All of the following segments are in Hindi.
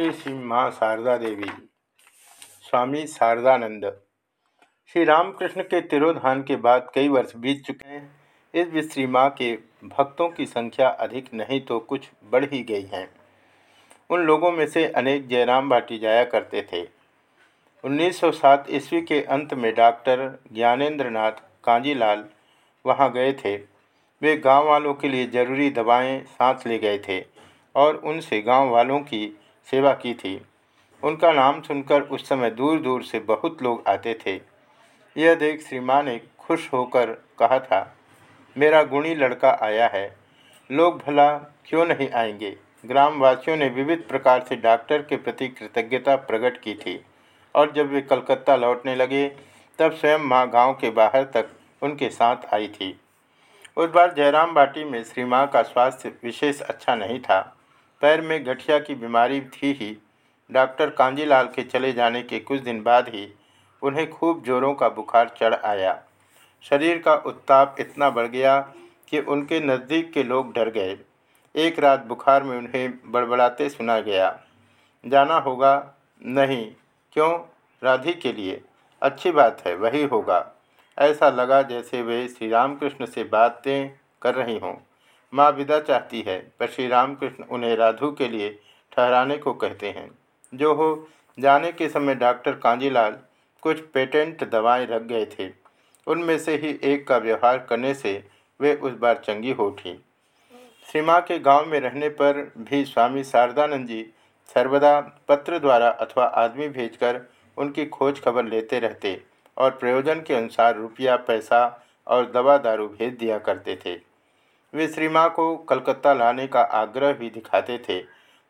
श्री श्री माँ शारदा देवी स्वामी शारदानंद। श्री रामकृष्ण के तिरोधान के बाद कई वर्ष बीत चुके हैं। इस भी श्री माँ के भक्तों की संख्या अधिक नहीं तो कुछ बढ़ ही गई है। उन लोगों में से अनेक जयराम भाटी जाया करते थे। 1907 ईस्वी के अंत में डॉक्टर ज्ञानेन्द्र नाथ कांजीलाल वहाँ गए थे। वे गाँव वालों के लिए ज़रूरी दवाएँ साथ ले गए थे और उनसे गाँव वालों की सेवा की थी। उनका नाम सुनकर उस समय दूर दूर से बहुत लोग आते थे। यह देख श्री माँ ने खुश होकर कहा था, मेरा गुणी लड़का आया है। लोग भला क्यों नहीं आएँगे? ग्रामवासियों ने विविध प्रकार से डॉक्टर के प्रति कृतज्ञता प्रकट की थी और जब वे कलकत्ता लौटने लगे, तब स्वयं माँ गाँव के बाहर तक उनके साथ आई थी। उस बार जयराम बाटी में श्री माँ का स्वास्थ्य विशेष अच्छा नहीं था। पैर में गठिया की बीमारी थी ही। डॉक्टर कांजीलाल के चले जाने के कुछ दिन बाद ही उन्हें खूब जोरों का बुखार चढ़ आया। शरीर का उत्ताप इतना बढ़ गया कि उनके नज़दीक के लोग डर गए। एक रात बुखार में उन्हें बड़बड़ाते सुना गया। जाना होगा, नहीं, क्यों? राधी के लिए। अच्छी बात है, वही होगा। ऐसा लगा जैसे वे श्री रामकृष्ण से बातें कर रही हों। माँ विदा चाहती है, पर श्री रामकृष्ण उन्हें राधु के लिए ठहराने को कहते हैं। जो हो, जाने के समय डॉक्टर कांजीलाल कुछ पेटेंट दवाएँ रख गए थे। उनमें से ही एक का व्यवहार करने से वे उस बार चंगी हो उठी। श्री के गाँव में रहने पर भी स्वामी शारदानंद जी सर्वदा पत्र द्वारा अथवा आदमी भेजकर उनकी खोज खबर लेते रहते और प्रयोजन के अनुसार रुपया, पैसा और दवा दारू भेज दिया करते थे। वे श्री माँ को कलकत्ता लाने का आग्रह भी दिखाते थे,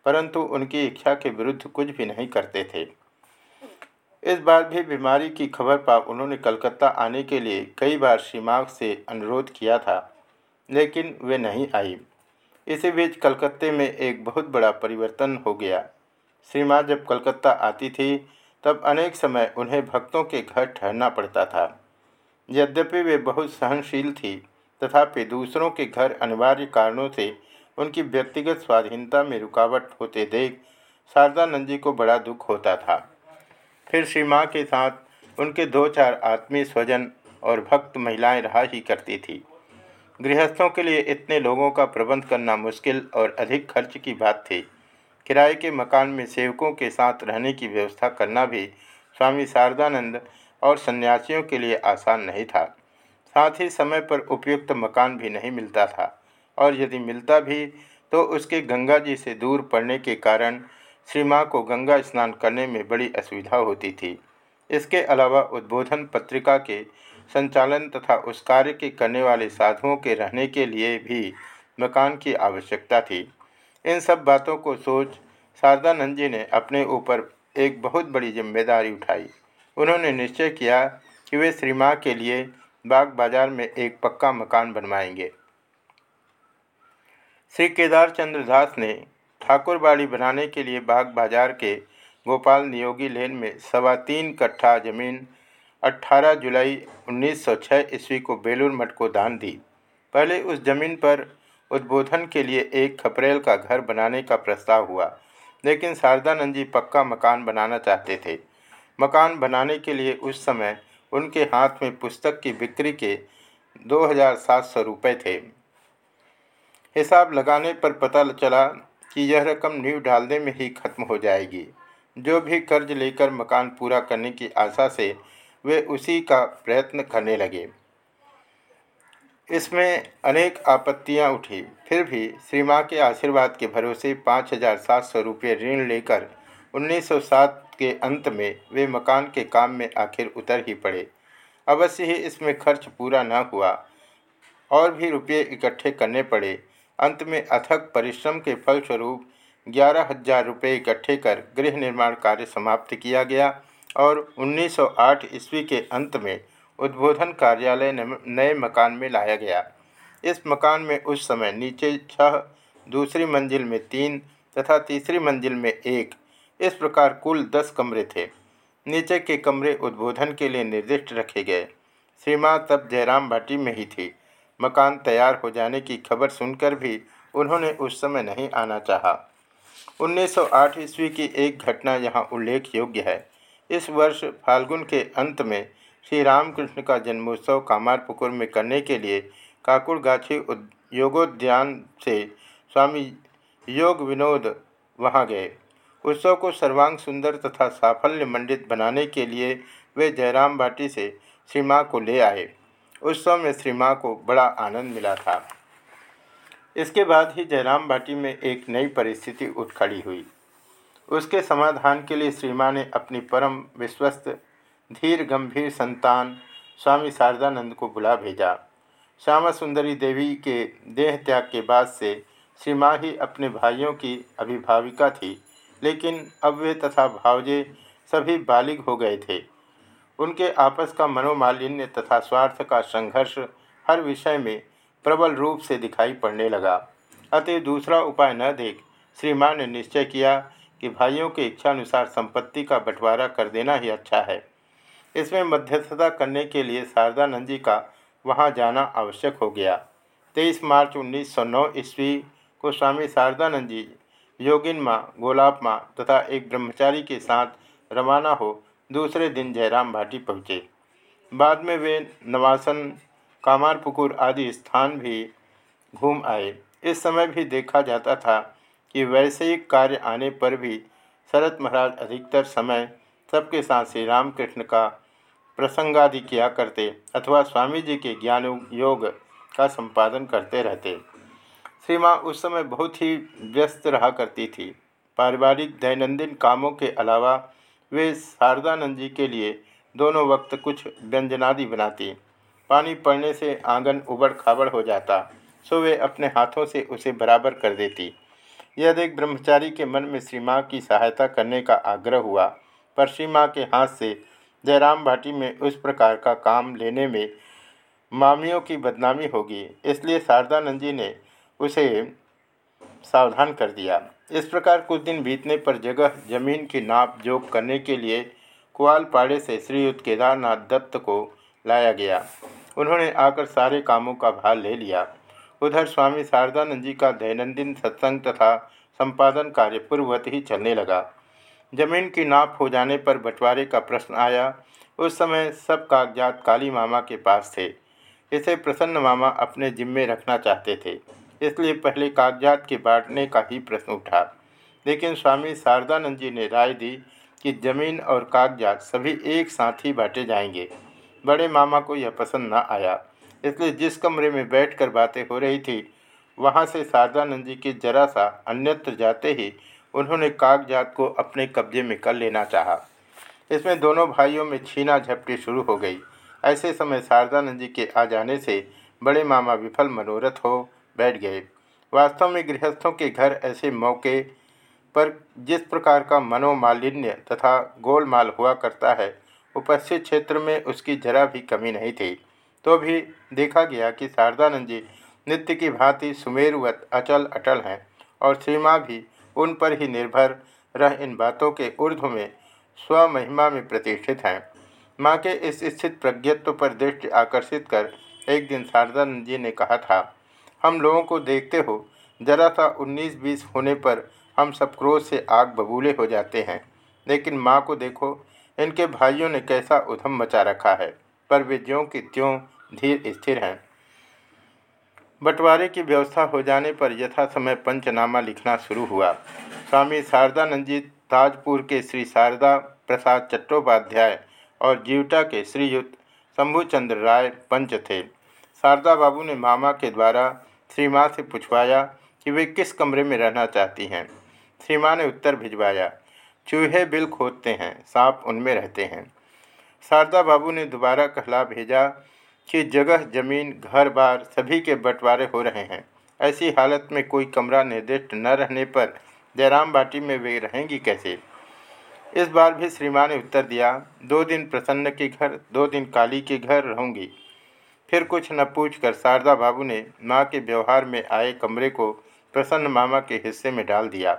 परंतु उनकी इच्छा के विरुद्ध कुछ भी नहीं करते थे। इस बार भी बीमारी की खबर पा उन्होंने कलकत्ता आने के लिए कई बार श्री से अनुरोध किया था, लेकिन वे नहीं आई। इसी बीच कलकत्ते में एक बहुत बड़ा परिवर्तन हो गया। श्री जब कलकत्ता आती थी, तब अनेक समय उन्हें भक्तों के घर ठहरना पड़ता था। यद्यपि वे बहुत सहनशील थी तथापि दूसरों के घर अनिवार्य कारणों से उनकी व्यक्तिगत स्वाधीनता में रुकावट होते देख शारदानंद जी को बड़ा दुख होता था। फिर श्री माँ के साथ उनके दो चार आत्मीय स्वजन और भक्त महिलाएँ रहा ही करती थी। गृहस्थों के लिए इतने लोगों का प्रबंध करना मुश्किल और अधिक खर्च की बात थी। किराए के मकान में सेवकों के साथ रहने की व्यवस्था करना भी स्वामी शारदानंद और सन्यासियों के लिए आसान नहीं था। साथ ही समय पर उपयुक्त मकान भी नहीं मिलता था। और यदि मिलता भी तो उसके गंगा जी से दूर पड़ने के कारण श्री माँ को गंगा स्नान करने में बड़ी असुविधा होती थी। इसके अलावा उद्बोधन पत्रिका के संचालन तथा उस कार्य के करने वाले साधुओं के रहने के लिए भी मकान की आवश्यकता थी। इन सब बातों को सोच शारदानंद जी ने अपने ऊपर एक बहुत बड़ी ज़िम्मेदारी उठाई। उन्होंने निश्चय किया कि वे श्री माँ के लिए बाग बाज़ार में एक पक्का मकान बनवाएँगे। श्री केदार चंद्र दास ने ठाकुरबाड़ी बनाने के लिए बाग बाज़ार के गोपाल नियोगी लेन में सवा तीन कट्ठा ज़मीन 18 जुलाई 1906 ईस्वी को बेलूर मठ को दान दी। पहले उस ज़मीन पर उद्बोधन के लिए एक खपरेल का घर बनाने का प्रस्ताव हुआ, लेकिन शारदानंद जी पक्का मकान बनाना चाहते थे। मकान बनाने के लिए उस समय उनके हाथ में पुस्तक की बिक्री के दो हज़ार सात सौ रुपये थे। हिसाब लगाने पर पता चला कि यह रकम नींव डालने में ही खत्म हो जाएगी। जो भी कर्ज लेकर मकान पूरा करने की आशा से वे उसी का प्रयत्न करने लगे। इसमें अनेक आपत्तियाँ उठी। फिर भी श्री के आशीर्वाद के भरोसे पाँच हज़ार सात सौ रुपये ऋण लेकर 1907 के अंत में वे मकान के काम में आखिर उतर ही पड़े। अवश्य ही इसमें खर्च पूरा न हुआ और भी रुपये इकट्ठे करने पड़े। अंत में अथक परिश्रम के फलस्वरूप ग्यारह हज़ार रुपये इकट्ठे कर गृह निर्माण कार्य समाप्त किया गया और 1908 ईस्वी के अंत में उद्बोधन कार्यालय नए मकान में लाया गया। इस मकान में उस समय नीचे छह, दूसरी मंजिल में तीन तथा तीसरी मंजिल में एक इस प्रकार कुल दस कमरे थे। नीचे के कमरे उद्बोधन के लिए निर्दिष्ट रखे गए। श्रीमा तब जयराम भाटी में ही थी। मकान तैयार हो जाने की खबर सुनकर भी उन्होंने उस समय नहीं आना चाहा। 1908 ईस्वी की एक घटना यहाँ उल्लेख योग्य है। इस वर्ष फाल्गुन के अंत में श्री रामकृष्ण का जन्मोत्सव कामारपुकुर में करने के लिए काकुड़गाछी योगोद्यान से स्वामी योग विनोद वहाँ गए। उत्सव को सर्वांग सुंदर तथा साफल्य मंडित बनाने के लिए वे जयराम भाटी से श्री माँ को ले आए। उत्सव में श्री माँ को बड़ा आनंद मिला था। इसके बाद ही जयराम भाटी में एक नई परिस्थिति उठ खड़ी हुई। उसके समाधान के लिए श्री माँ ने अपनी परम विश्वस्त, धीर गंभीर संतान स्वामी शारदानंद को बुला भेजा। श्यामा सुंदरी देवी के देह त्याग के बाद से श्री माँ ही अपने भाइयों की अभिभाविका थी। लेकिन अब वे तथा भावजे सभी बालिग हो गए थे। उनके आपस का मनोमालिन्य तथा स्वार्थ का संघर्ष हर विषय में प्रबल रूप से दिखाई पड़ने लगा। अतः दूसरा उपाय न देख श्री माँ ने निश्चय किया कि भाइयों के इच्छानुसार संपत्ति का बंटवारा कर देना ही अच्छा है। इसमें मध्यस्थता करने के लिए शारदानंद जी का वहाँ जाना आवश्यक हो गया। तेईस मार्च 1909 ईस्वी को स्वामी शारदानंद जी योगिन माँ, गोलाब माँ तथा एक ब्रह्मचारी के साथ रवाना हो दूसरे दिन जयराम भाटी पहुँचे। बाद में वे नवासन, कामारपुकुर आदि स्थान भी घूम आए। इस समय भी देखा जाता था कि वैश्विक कार्य आने पर भी शरत महाराज अधिकतर समय सबके साथ श्री रामकृष्ण का प्रसंगादि किया करते अथवा स्वामी जी के ज्ञान योग का संपादन करते रहते। श्री माँ उस समय बहुत ही व्यस्त रहा करती थी। पारिवारिक दैनंदिन कामों के अलावा वे शारदानंद जी के लिए दोनों वक्त कुछ व्यंजनादि बनाती। पानी पड़ने से आँगन उबड़ खाबड़ हो जाता, सो वे अपने हाथों से उसे बराबर कर देती। यह देख ब्रह्मचारी के मन में श्री माँ की सहायता करने का आग्रह हुआ, पर श्री माँ के हाथ से जयराम भाटी में उस प्रकार का काम लेने में मामियों की बदनामी होगी, इसलिए शारदानंद जी ने उसे सावधान कर दिया। इस प्रकार कुछ दिन बीतने पर जगह ज़मीन की नाप जोक करने के लिए कुआलपाड़े से श्रीयुक्त केदारनाथ दत्त को लाया गया। उन्होंने आकर सारे कामों का भार ले लिया। उधर स्वामी शारदानंद जी का दैनंदिन सत्संग तथा संपादन कार्य पूर्ववत ही चलने लगा। ज़मीन की नाप हो जाने पर बंटवारे का प्रश्न आया। उस समय सब कागजात काली मामा के पास थे। इसे प्रसन्न मामा अपने जिम्मे रखना चाहते थे। इसलिए पहले कागजात के बांटने का ही प्रश्न उठा। लेकिन स्वामी शारदानंद जी ने राय दी कि ज़मीन और कागजात सभी एक साथ ही बांटे जाएँगे। बड़े मामा को यह पसंद न आया। इसलिए जिस कमरे में बैठकर बातें हो रही थी, वहाँ से शारदानंद जी के जरा सा अन्यत्र जाते ही उन्होंने कागजात को अपने कब्जे में कर लेना चाहा। इसमें दोनों भाइयों में छीना झपटी शुरू हो गई। ऐसे समय शारदानंद जी के आ जाने से बड़े मामा विफल मनोरथ हो बैठ गए। वास्तव में गृहस्थों के घर ऐसे मौके पर जिस प्रकार का मनोमालिन्य तथा गोलमाल हुआ करता है, उपस्थित क्षेत्र में उसकी जरा भी कमी नहीं थी। तो भी देखा गया कि शारदानंद जी नित्य की भांति सुमेरुवत, अचल, अटल हैं और श्रीमा भी उन पर ही निर्भर रह इन बातों के ऊर्ध्व में स्वमहिमा में प्रतिष्ठित हैं। माँ के इस स्थित प्रज्ञत्व पर दृष्टि आकर्षित कर एक दिन शारदानंद जी ने कहा था हम लोगों को देखते हो, जरा सा उन्नीस बीस होने पर हम सब क्रोध से आग बबूले हो जाते हैं। लेकिन माँ को देखो, इनके भाइयों ने कैसा उधम मचा रखा है, पर वे ज्यों की त्यों धीर स्थिर हैं। बंटवारे की व्यवस्था हो जाने पर यथा समय पंचनामा लिखना शुरू हुआ। स्वामी शारदानंद जी ताजपुर के श्री शारदा प्रसाद चट्टोपाध्याय और जीवटा के श्रीयुक्त शंभुचंद्र राय पंच थे। शारदा बाबू ने मामा के द्वारा श्री माँ से पूछवाया कि वे किस कमरे में रहना चाहती हैं। श्री माँ ने उत्तर भिजवाया, चूहे बिल खोदते हैं, सांप उनमें रहते हैं। शारदा बाबू ने दोबारा कहला भेजा कि जगह, ज़मीन घर बार सभी के बंटवारे हो रहे हैं। ऐसी हालत में कोई कमरा निर्दिष्ट न रहने पर जयराम बाटी में वे रहेंगी कैसे? इस बार भी श्री माँ ने उत्तर दिया, दो दिन प्रसन्न के घर, दो दिन काली के घर रहूँगी। फिर कुछ न पूछकर शारदा बाबू ने माँ के व्यवहार में आए कमरे को प्रसन्न मामा के हिस्से में डाल दिया।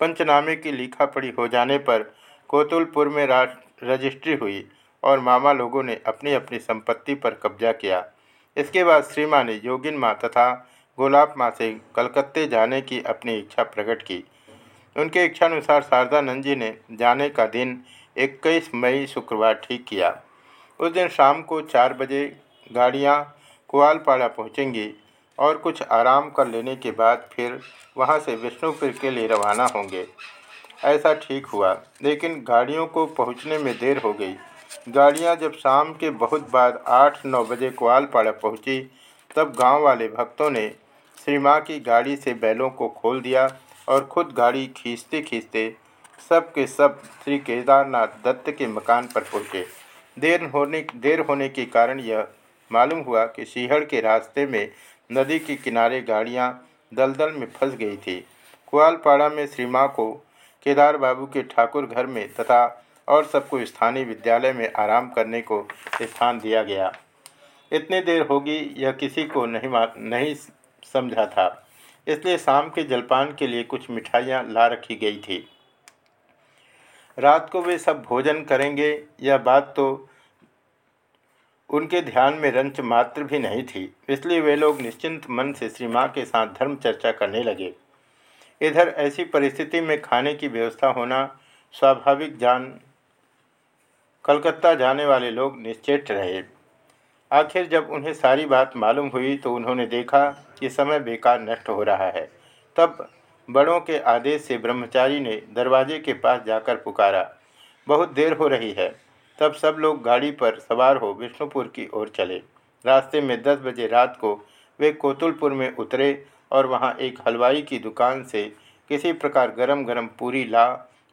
पंचनामे की लिखा पढ़ी हो जाने पर कोतुलपुर में रजिस्ट्री हुई और मामा लोगों ने अपनी अपनी संपत्ति पर कब्जा किया। इसके बाद श्री माँ ने योगिन माँ तथा गोलाब माँ से कलकत्ते जाने की अपनी इच्छा प्रकट की। उनके इच्छानुसार शारदानंद जी ने जाने का दिन 21 मई शुक्रवार ठीक किया। उस दिन शाम को चार बजे गाड़ियाँ कुआलपाड़ा पहुँचेंगी और कुछ आराम कर लेने के बाद फिर वहाँ से विष्णुपुर के लिए रवाना होंगे। ऐसा ठीक हुआ, लेकिन गाड़ियों को पहुँचने में देर हो गई। गाड़ियाँ जब शाम के बहुत बाद आठ नौ बजे कुआलपाड़ा पहुँची, तब गाँव वाले भक्तों ने श्री माँ की गाड़ी से बैलों को खोल दिया और खुद गाड़ी खींचते खींचते सब के सब श्री केदारनाथ दत्त के मकान पर पहुँचे। देर होने देर होने के कारण यह मालूम हुआ कि सीहड़ के रास्ते में नदी के किनारे गाड़ियाँ दलदल में फंस गई थी। कुआलपाड़ा में श्री माँ को केदार बाबू के ठाकुर घर में तथा और सबको स्थानीय विद्यालय में आराम करने को स्थान दिया गया। इतनी देर होगी, यह किसी को नहीं नहीं समझा था। इसलिए शाम के जलपान के लिए कुछ मिठाइयाँ ला रखी गई थी। रात को वे सब भोजन करेंगे, यह बात तो उनके ध्यान में रंच मात्र भी नहीं थी, इसलिए वे लोग निश्चिंत मन से श्री माँ के साथ धर्म चर्चा करने लगे। इधर ऐसी परिस्थिति में खाने की व्यवस्था होना स्वाभाविक जान, कलकत्ता जाने वाले लोग निश्चेत रहे। आखिर जब उन्हें सारी बात मालूम हुई तो उन्होंने देखा कि समय बेकार नष्ट हो रहा है। तब बड़ों के आदेश से ब्रह्मचारी ने दरवाजे के पास जाकर पुकारा, बहुत देर हो रही है। तब सब लोग गाड़ी पर सवार हो विष्णुपुर की ओर चले। रास्ते में दस बजे रात को वे कोतुलपुर में उतरे और वहाँ एक हलवाई की दुकान से किसी प्रकार गरम गरम पूरी ला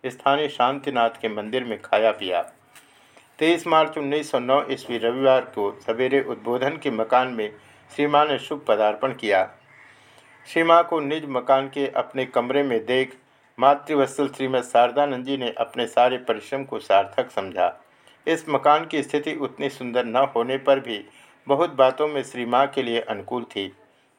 स्थानीय शांतिनाथ के मंदिर में खाया पिया। तेईस मार्च 1909 ईस्वी रविवार को सवेरे उद्बोधन के मकान में श्री ने शुभ पदार्पण किया। श्री को निज मकान के अपने कमरे में देख मातृवत्सल श्रीमद शारदानंद जी ने अपने सारे परिश्रम को सार्थक समझा। इस मकान की स्थिति उतनी सुंदर न होने पर भी बहुत बातों में श्री माँ के लिए अनुकूल थी।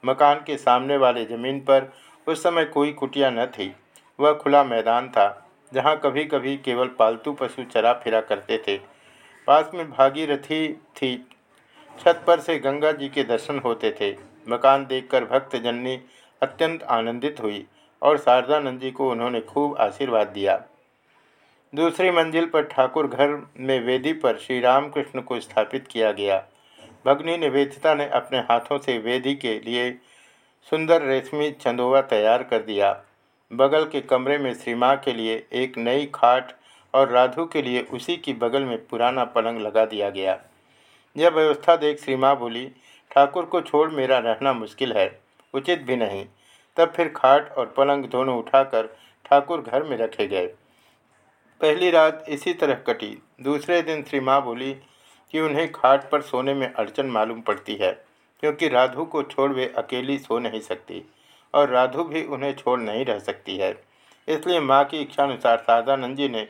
मकान के सामने वाले ज़मीन पर उस समय कोई कुटिया न थी। वह खुला मैदान था, जहाँ कभी कभी केवल पालतू पशु चरा फिरा करते थे। पास में भागीरथी थी। छत पर से गंगा जी के दर्शन होते थे। मकान देखकर भक्त जननी अत्यंत आनंदित हुई और शारदानंद जी को उन्होंने खूब आशीर्वाद दिया। दूसरी मंजिल पर ठाकुर घर में वेदी पर श्री रामकृष्ण को स्थापित किया गया। भगनी निवेदिता ने अपने हाथों से वेदी के लिए सुंदर रेशमी चंदोवा तैयार कर दिया। बगल के कमरे में श्री माँ के लिए एक नई खाट और राधु के लिए उसी की बगल में पुराना पलंग लगा दिया गया। यह व्यवस्था देख श्री माँ बोली, ठाकुर को छोड़ मेरा रहना मुश्किल है, उचित भी नहीं। तब फिर खाट और पलंग दोनों उठाकर ठाकुर घर में रखे गए। पहली रात इसी तरह कटी। दूसरे दिन श्री माँ बोली कि उन्हें खाट पर सोने में अड़चन मालूम पड़ती है, क्योंकि राधु को छोड़ वे अकेली सो नहीं सकती और राधु भी उन्हें छोड़ नहीं रह सकती है। इसलिए माँ की इच्छानुसार शारदानंद जी ने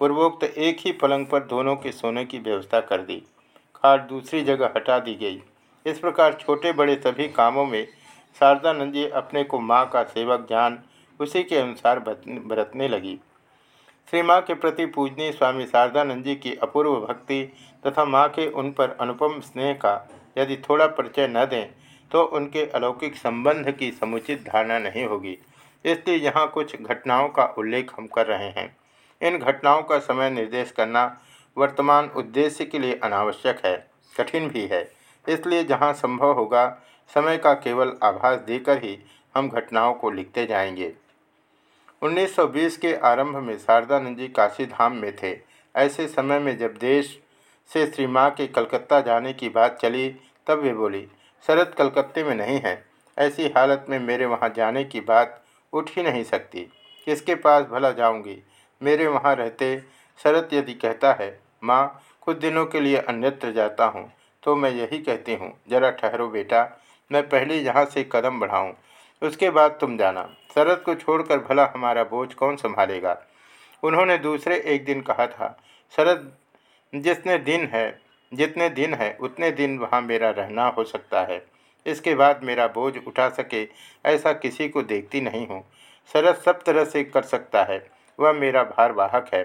पूर्वोक्त एक ही पलंग पर दोनों के सोने की व्यवस्था कर दी। खाट दूसरी जगह हटा दी गई। इस प्रकार छोटे बड़े सभी कामों में शारदानंद जी अपने को माँ का सेवक ज्ञान उसी के अनुसार बरतने लगी। श्री माँ के प्रति पूजनीय स्वामी शारदानंद जी की अपूर्व भक्ति तथा माँ के उन पर अनुपम स्नेह का यदि थोड़ा परिचय न दें तो उनके अलौकिक संबंध की समुचित धारणा नहीं होगी। इसलिए यहाँ कुछ घटनाओं का उल्लेख हम कर रहे हैं। इन घटनाओं का समय निर्देश करना वर्तमान उद्देश्य के लिए अनावश्यक है, कठिन भी है। इसलिए जहाँ संभव होगा, समय का केवल आभास देकर ही हम घटनाओं को लिखते जाएँगे। 1920 के आरंभ में शारदानंद जी काशी धाम में थे। ऐसे समय में जब देश से श्री माँ के कलकत्ता जाने की बात चली, तब वे बोली, शरद कलकत्ते में नहीं है। ऐसी हालत में मेरे वहाँ जाने की बात उठ ही नहीं सकती। किसके पास भला जाऊँगी? मेरे वहाँ रहते शरद यदि कहता है, माँ, कुछ दिनों के लिए अन्यत्र जाता हूँ तो मैं यही कहती हूँ, जरा ठहरो बेटा, मैं पहले यहाँ से कदम बढ़ाऊँ, उसके बाद तुम जाना। शरद को छोड़कर भला हमारा बोझ कौन संभालेगा? उन्होंने दूसरे एक दिन कहा था, शरद जितने दिन है, जितने दिन है, उतने दिन वहाँ मेरा रहना हो सकता है। इसके बाद मेरा बोझ उठा सके, ऐसा किसी को देखती नहीं हूँ। शरद सब तरह से कर सकता है, वह मेरा भार वाहक है।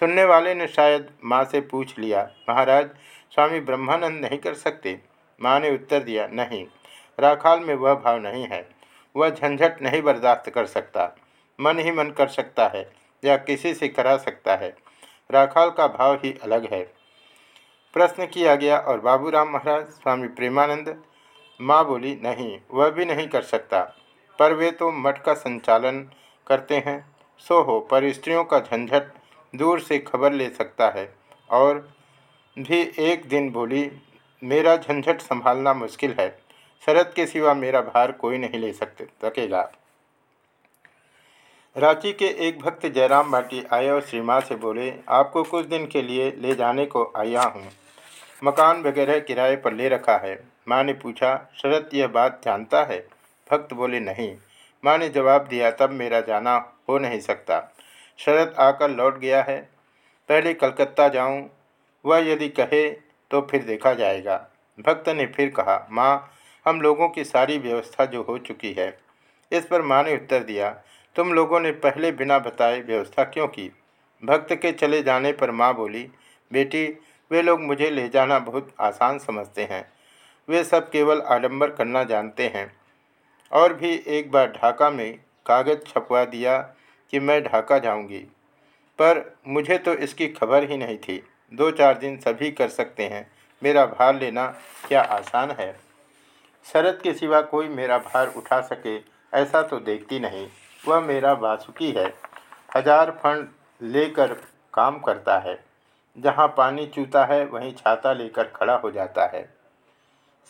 सुनने वाले ने शायद माँ से पूछ लिया, महाराज, स्वामी ब्रह्मानंद नहीं कर सकते? माँ ने उत्तर दिया, नहीं। राखाल में वह भाव नहीं है। वह झंझट नहीं बर्दाश्त कर सकता। मन ही मन कर सकता है या किसी से करा सकता है। राखाल का भाव ही अलग है। प्रश्न किया गया, और बाबूराम महाराज, स्वामी प्रेमानंद, माँ बोली, नहीं, वह भी नहीं कर सकता। पर वे तो मठ का संचालन करते हैं। सो हो, पर स्त्रियों का झंझट दूर से खबर ले सकता है। और भी एक दिन बोली, मेरा झंझट संभालना मुश्किल है। शरद के सिवा मेरा भार कोई नहीं ले सकते सकेगा रांची के एक भक्त जयराम भाटी आए और श्री माँ से बोले, आपको कुछ दिन के लिए ले जाने को आया हूँ। मकान वगैरह किराए पर ले रखा है। माँ ने पूछा, शरद, यह बात जानता है? भक्त बोले, नहीं। माँ ने जवाब दिया, तब मेरा जाना हो नहीं सकता। शरद आकर लौट गया है। पहले कलकत्ता जाऊँ। वह यदि कहे तो फिर देखा जाएगा। भक्त ने फिर कहा, माँ हम लोगों की सारी व्यवस्था जो हो चुकी है, इस पर माँ ने उत्तर दिया, तुम लोगों ने पहले बिना बताए व्यवस्था क्यों की? भक्त के चले जाने पर माँ बोली, बेटी, वे लोग मुझे ले जाना बहुत आसान समझते हैं। वे सब केवल आडंबर करना जानते हैं। और भी एक बार ढाका में कागज़ छपवा दिया कि मैं ढाका जाऊँगी। पर मुझे तो इसकी खबर ही नहीं थी। दो चार दिन सभी कर सकते हैं। मेरा भार लेना क्या आसान है? शरद के सिवा कोई मेरा भार उठा सके ऐसा तो देखती नहीं। वह मेरा वासुकी है। हज़ार फंड लेकर काम करता है। जहाँ पानी चूता है वहीं छाता लेकर खड़ा हो जाता है।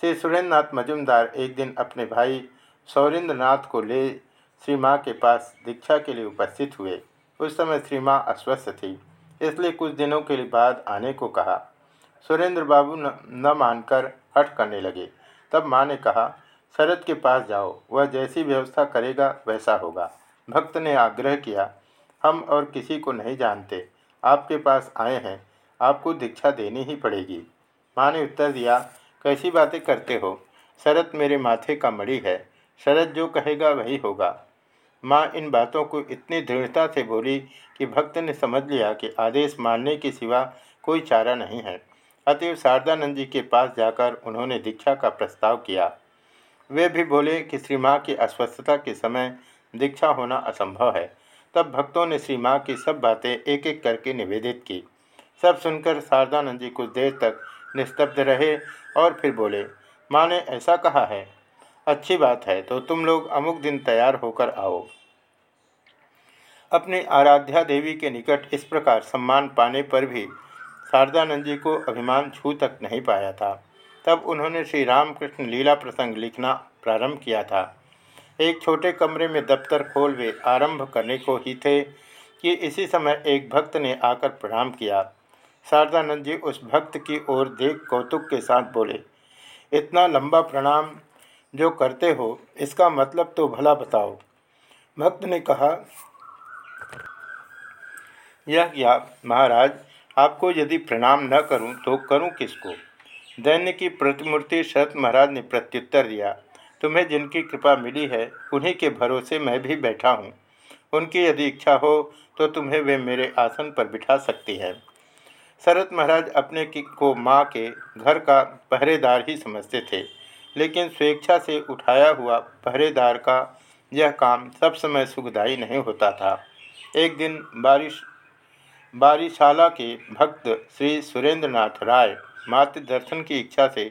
श्री सुरेंद्र नाथ मजुमदार एक दिन अपने भाई सौरेंद्र नाथ को ले श्री माँ के पास दीक्षा के लिए उपस्थित हुए। उस समय श्री माँ अस्वस्थ थी इसलिए कुछ दिनों के लिए बाद आने को कहा। सुरेंद्र बाबू न, न मानकर हट करने लगे। तब माँ ने कहा, शरद के पास जाओ, वह जैसी व्यवस्था करेगा, वैसा होगा। भक्त ने आग्रह किया, हम और किसी को नहीं जानते। आपके पास आए हैं, आपको दीक्षा देनी ही पड़ेगी। माँ ने उत्तर दिया, कैसी बातें करते हो? शरद मेरे माथे का मणि है। शरद जो कहेगा वही होगा। माँ इन बातों को इतनी दृढ़ता से बोली कि भक्त ने समझ लिया कि आदेश मानने के सिवा कोई चारा नहीं है। अतएव शारदानंद जी के पास जाकर उन्होंने दीक्षा का प्रस्ताव किया। वे भी बोले कि श्री माँ की अस्वस्थता के समय दीक्षा होना असंभव है। तब भक्तों ने श्री माँ की सब बातें एक एक करके निवेदित की। सब सुनकर शारदानंद जी कुछ देर तक निस्तब्ध रहे और फिर बोले, माँ ने ऐसा कहा है। अच्छी बात है तो तुम लोग अमुक दिन तैयार होकर आओ। अपने आराध्या देवी के निकट इस प्रकार सम्मान पाने पर भी शारदानंद जी को अभिमान छू तक नहीं पाया था। तब उन्होंने श्री रामकृष्ण लीला प्रसंग लिखना प्रारंभ किया था। एक छोटे कमरे में दफ्तर खोल वे आरंभ करने को ही थे कि इसी समय एक भक्त ने आकर प्रणाम किया। शारदानंद जी उस भक्त की ओर देख कौतुक के साथ बोले, इतना लंबा प्रणाम जो करते हो, इसका मतलब तो भला बताओ। भक्त ने कहा, यह क्या, महाराज आपको यदि प्रणाम न करूँ तो करूँ किसको? दैन्य की प्रतिमूर्ति शरत महाराज ने प्रत्युत्तर दिया, तुम्हें जिनकी कृपा मिली है, उन्हीं के भरोसे मैं भी बैठा हूँ। उनकी यदि इच्छा हो तो तुम्हें वे मेरे आसन पर बिठा सकती है शरत महाराज अपने की, को माँ के घर का पहरेदार ही समझते थे, लेकिन स्वेच्छा से उठाया हुआ पहरेदार का यह काम सब समय सुखदायी नहीं होता था। एक दिन बारिश बारिशाला के भक्त श्री सुरेंद्रनाथ राय मातृ दर्शन की इच्छा से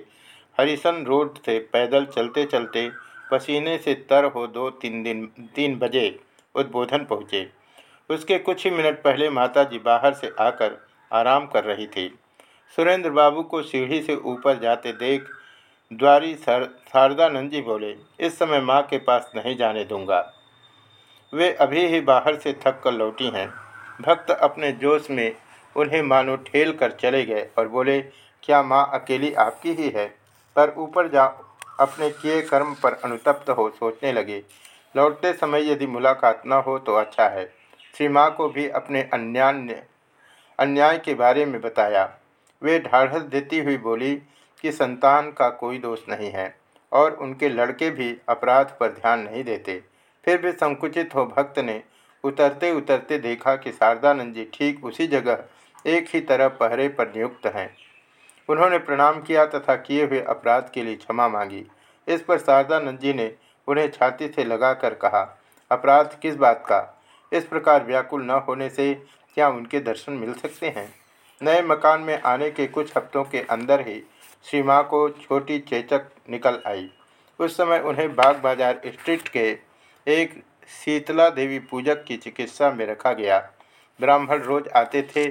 हरिसन रोड से पैदल चलते चलते पसीने से तर हो दो तीन दिन, तीन बजे उद्बोधन पहुँचे। उसके कुछ ही मिनट पहले माताजी बाहर से आकर आराम कर रही थी। सुरेंद्र बाबू को सीढ़ी से ऊपर जाते देख द्वारी सर, शारदानंद जी बोले, इस समय माँ के पास नहीं जाने दूँगा। वे अभी ही बाहर से थक कर लौटी हैं। भक्त अपने जोश में उन्हें मानो ठेल कर चले गए और बोले, क्या माँ अकेली आपकी ही है? पर ऊपर जा अपने किए कर्म पर अनुतप्त हो सोचने लगे, लौटते समय यदि मुलाकात न हो तो अच्छा है। श्री माँ को भी अपने अन्यान्य, अन्याय के बारे में बताया। वे ढाढ़स देती हुई बोली कि संतान का कोई दोष नहीं है और उनके लड़के भी अपराध पर ध्यान नहीं देते। फिर भी संकुचित हो भक्त ने उतरते उतरते देखा कि शारदानंद जी ठीक उसी जगह एक ही तरह पहरे पर नियुक्त हैं। उन्होंने प्रणाम किया तथा किए हुए अपराध के लिए क्षमा मांगी। इस पर शारदानंद जी ने उन्हें छाती से लगाकर कहा, अपराध किस बात का? इस प्रकार व्याकुल न होने से क्या उनके दर्शन मिल सकते हैं? नए मकान में आने के कुछ हफ्तों के अंदर ही श्री माँ को छोटी चेचक निकल आई। उस समय उन्हें बाग बाज़ार स्ट्रीट के एक शीतला देवी पूजक की चिकित्सा में रखा गया। ब्राह्मण रोज आते थे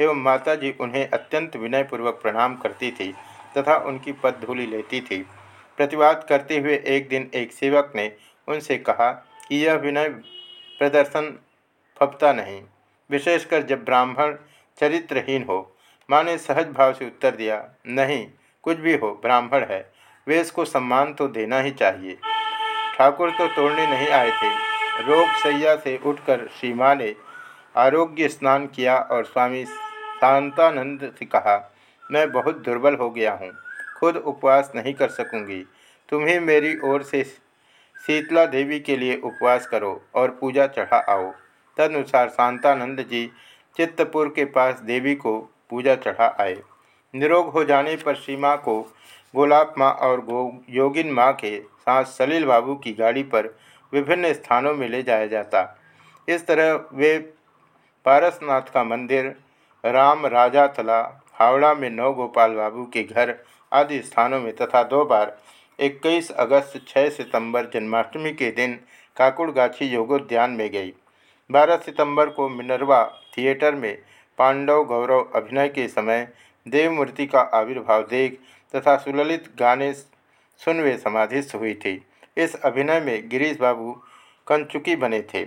एवं माता जी उन्हें अत्यंत विनयपूर्वक प्रणाम करती थी तथा उनकी पदधूलि लेती थी। प्रतिवाद करते हुए एक दिन एक सेवक ने उनसे कहा कि यह विनय प्रदर्शन फपता नहीं। विशेषकर जब ब्राह्मण चरित्रहीन हो, माँ ने सहज भाव से उत्तर दिया, नहीं, कुछ भी हो, ब्राह्मण है। वे इसको सम्मान तो देना ही चाहिए। ठाकुर तो तोड़ने नहीं आए थे। रोग सैया से उठकर श्री माँ ने आरोग्य स्नान किया और स्वामी शांतानंद से कहा, मैं बहुत दुर्बल हो गया हूँ। खुद उपवास नहीं कर सकूँगी। तुम्हें मेरी ओर से शीतला देवी के लिए उपवास करो और पूजा चढ़ा आओ। तदनुसार शांतानंद जी चित्तपुर के पास देवी को पूजा चढ़ा आए। निरोग हो जाने पर सीमा को गोलाब माँ और गो योगिन माँ के साथ सलील बाबू की गाड़ी पर विभिन्न स्थानों में ले जाया जाता। इस तरह वे पारसनाथ का मंदिर, राम राजा तला हावड़ा में नवगोपाल बाबू के घर आदि स्थानों में तथा दो बार 21 अगस्त 6 सितंबर जन्माष्टमी के दिन काकुड़गाछी योगोद्यान में गई। 12 सितंबर को मिनरवा थिएटर में पांडव गौरव अभिनय के समय देवमूर्ति का आविर्भाव देख तथा सुललित गाने सुन वे समाधिस्थ हुई थी। इस अभिनय में गिरीश बाबू कंचुकी बने थे।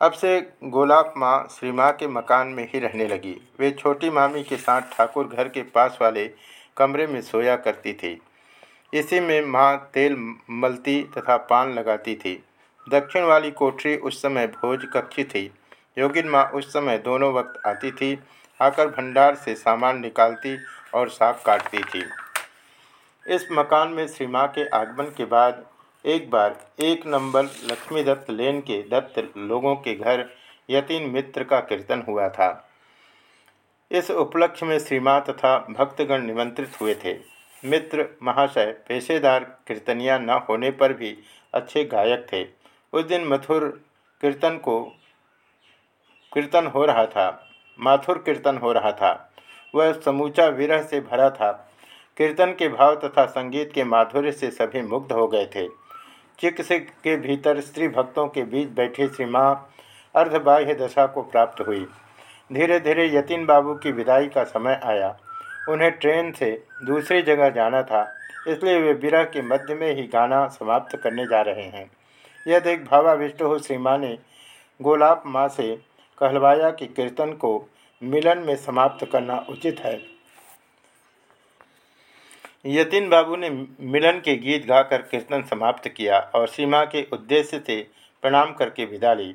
अब से गोलाब माँ श्री माँ के मकान में ही रहने लगी। वे छोटी मामी के साथ ठाकुर घर के पास वाले कमरे में सोया करती थी। इसी में माँ तेल मलती तथा पान लगाती थी। दक्षिण वाली कोठरी उस समय भोज कक्षी थी। योगिन माँ उस समय दोनों वक्त आती थी, आकर भंडार से सामान निकालती और साग काटती थी। इस मकान में श्री माँ के आगमन के बाद एक बार एक नंबर लक्ष्मी दत्त लेन के दत्त लोगों के घर यतीन मित्र का कीर्तन हुआ था। इस उपलक्ष्य में श्री माँ तथा भक्तगण निमंत्रित हुए थे। मित्र, महाशय, पेशेदार कीर्तनिया न होने पर भी अच्छे गायक थे। उस दिन मथुर कीर्तन को कीर्तन हो रहा था। माथुर कीर्तन हो रहा था। वह समूचा विरह से भरा था। कीर्तन के भाव तथा संगीत के माधुर्य से सभी मुग्ध हो गए थे। चिकित्सिक के भीतर स्त्री भक्तों के बीच बैठी श्री माँ अर्धबाह्य दशा को प्राप्त हुई। धीरे धीरे यतीन बाबू की विदाई का समय आया। उन्हें ट्रेन से दूसरी जगह जाना था, इसलिए वे विरह के मध्य में ही गाना समाप्त करने जा रहे हैं। यह देख भावाविष्ट हो श्री माँ ने गोलाब माँ से कहलवाया कि कीर्तन को मिलन में समाप्त करना उचित है। यतिन बाबू ने मिलन के गीत गाकर कीर्तन समाप्त किया और सीमा के उद्देश्य से प्रणाम करके विदा ली।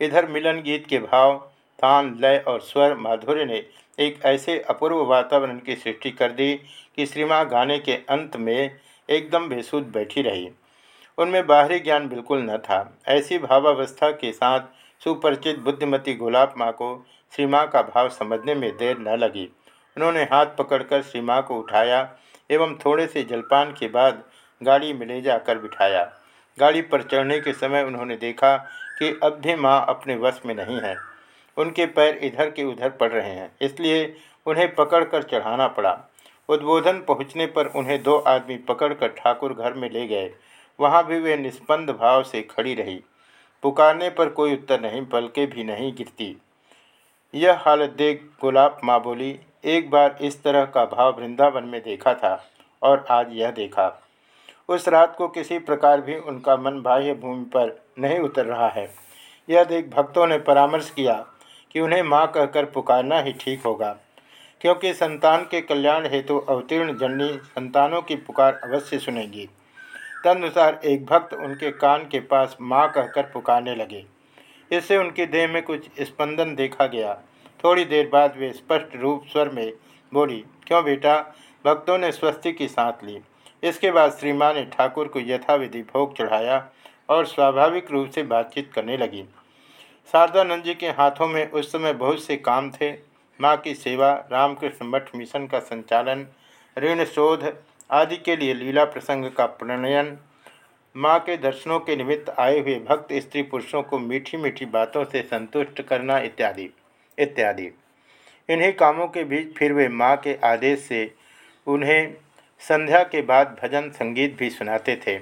इधर मिलन गीत के भाव, तान, लय और स्वर माधुर्य ने एक ऐसे अपूर्व वातावरण की सृष्टि कर दी कि श्रीमा गाने के अंत में एकदम बेसुध बैठी रही। उनमें बाहरी ज्ञान बिल्कुल न था। ऐसी भावावस्था के साथ सुपरिचित बुद्धिमती गुलाब माँ को श्री माँ का भाव समझने में देर न लगी। उन्होंने हाथ पकड़कर श्री माँ को उठाया एवं थोड़े से जलपान के बाद गाड़ी में ले जाकर बिठाया। गाड़ी पर चढ़ने के समय उन्होंने देखा कि अब भी माँ अपने वश में नहीं है। उनके पैर इधर के उधर पड़ रहे हैं, इसलिए उन्हें पकड़कर चढ़ाना पड़ा। उद्बोधन पहुँचने पर उन्हें दो आदमी पकड़कर ठाकुर घर में ले गए। वहाँ भी वे निष्पन्द भाव से खड़ी रही। पुकारने पर कोई उत्तर नहीं पलके भी नहीं गिरती। यह हालत देख गुलाब माँ बोली एक बार इस तरह का भाव वृंदावन में देखा था और आज यह देखा। उस रात को किसी प्रकार भी उनका मन बाह्य भूमि पर नहीं उतर रहा है। यह देख भक्तों ने परामर्श किया कि उन्हें माँ कहकर पुकारना ही ठीक होगा, क्योंकि संतान के कल्याण हेतु तो अवतीर्ण जननी संतानों की पुकार अवश्य सुनेगी। तदनुसार एक भक्त उनके कान के पास माँ कहकर पुकारने लगे। इससे उनके देह में कुछ स्पंदन देखा गया। थोड़ी देर बाद वे स्पष्ट रूप स्वर में बोली, क्यों बेटा? भक्तों ने स्वस्ति की सांस ली। इसके बाद श्री माँ ने ठाकुर को यथाविधि भोग चढ़ाया और स्वाभाविक रूप से बातचीत करने लगी। शारदानंद जी के हाथों में उस समय बहुत से काम थे। माँ की सेवा, रामकृष्ण मठ मिशन का संचालन, ऋण शोध आदि के लिए लीला प्रसंग का प्रणयन, माँ के दर्शनों के निमित्त आए हुए भक्त स्त्री पुरुषों को मीठी मीठी बातों से संतुष्ट करना इत्यादि। इत्यादि। इन्हीं कामों के बीच फिर वे माँ के आदेश से उन्हें संध्या के बाद भजन संगीत भी सुनाते थे।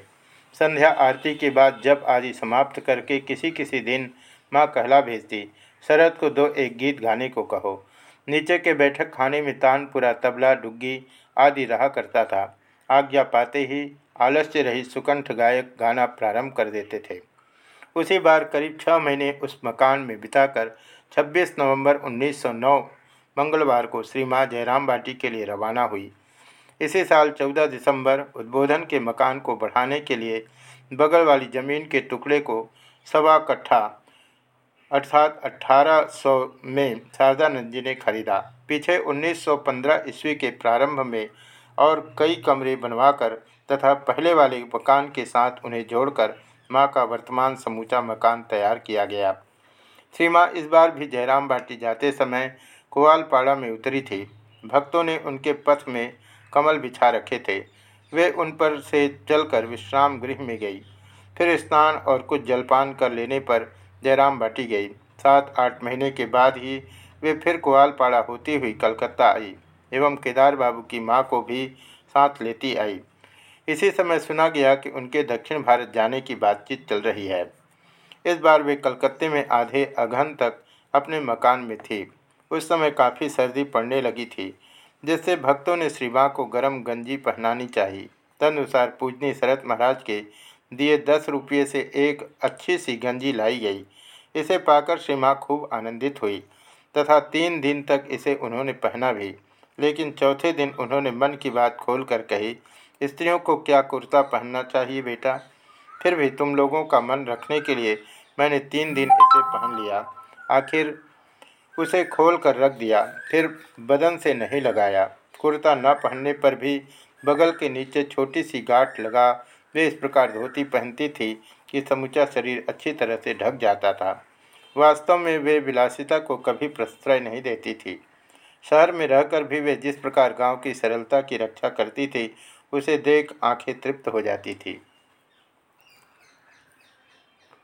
संध्या आरती के बाद जब आदि समाप्त करके किसी किसी दिन माँ कहला भेजती, शरद को दो एक गीत गाने को कहो। नीचे के बैठक खाने में तानपुरा तबला, डुग्गी आदि रहा करता था। आज्ञा पाते ही आलस्य रही सुकंठ गायक गाना प्रारंभ कर देते थे। उसी बार करीब छः महीने उस मकान में बिताकर 26 नवंबर 1909 मंगलवार को श्री माँ जयराम बाटी के लिए रवाना हुई। इसी साल 14 दिसंबर उद्बोधन के मकान को बढ़ाने के लिए बगल वाली ज़मीन के टुकड़े को सवा कट्ठा, अर्थात 1800 में शारदानंद जी ने खरीदा। पीछे 1915 ईस्वी के प्रारंभ में और कई कमरे बनवाकर तथा पहले वाले मकान के साथ उन्हें जोड़कर माँ का वर्तमान समूचा मकान तैयार किया गया। श्री माँ इस बार भी जयराम बाटी जाते समय कुआलपाड़ा में उतरी थी। भक्तों ने उनके पथ में कमल बिछा रखे थे। वे उन पर से चलकर विश्राम गृह में गई। फिर स्नान और कुछ जलपान कर लेने पर जयराम बाटी गई। सात, आठ महीने के बाद ही वे फिर कुआलपाड़ा होती हुई कलकत्ता आई एवं केदार बाबू की माँ को भी साथ लेती आई। इसी समय सुना गया कि उनके दक्षिण भारत जाने की बातचीत चल रही है। इस बार वे कलकत्ते में आधे अघन तक अपने मकान में थी। उस समय काफ़ी सर्दी पड़ने लगी थी, जिससे भक्तों ने श्री माँ को गर्म गंजी पहनानी चाहिए। तदनुसार पूजनी शरत महाराज के दिए दस रुपये से एक अच्छी सी गंजी लाई गई। इसे पाकर श्री माँ खूब आनंदित हुई तथा तीन दिन तक इसे उन्होंने पहना भी लेकिन चौथे दिन उन्होंने मन की बात खोल कर कही, स्त्रियों को क्या कुर्ता पहनना चाहिए बेटा? फिर भी तुम लोगों का मन रखने के लिए मैंने तीन दिन इसे पहन लिया। आखिर उसे खोल कर रख दिया, फिर बदन से नहीं लगाया। कुर्ता न पहनने पर भी बगल के नीचे छोटी सी गांठ लगा, वे इस प्रकार धोती पहनती थी कि समूचा शरीर अच्छी तरह से ढक जाता था। वास्तव में वे विलासिता को कभी प्रश्रय नहीं देती थी। शहर में रहकर भी वे जिस प्रकार गाँव की सरलता की रक्षा करती थी, उसे देख आँखें तृप्त हो जाती थी।